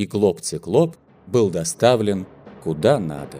и Глоб-Циклоп был доставлен куда надо.